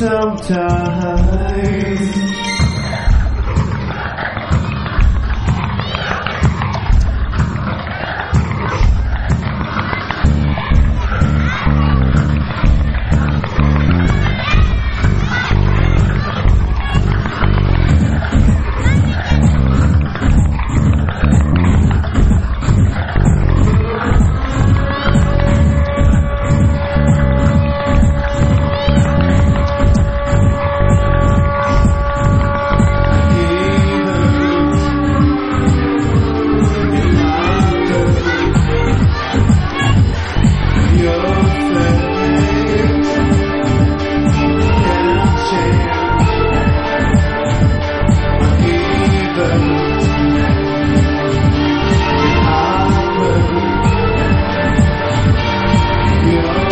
sometimes. Yeah.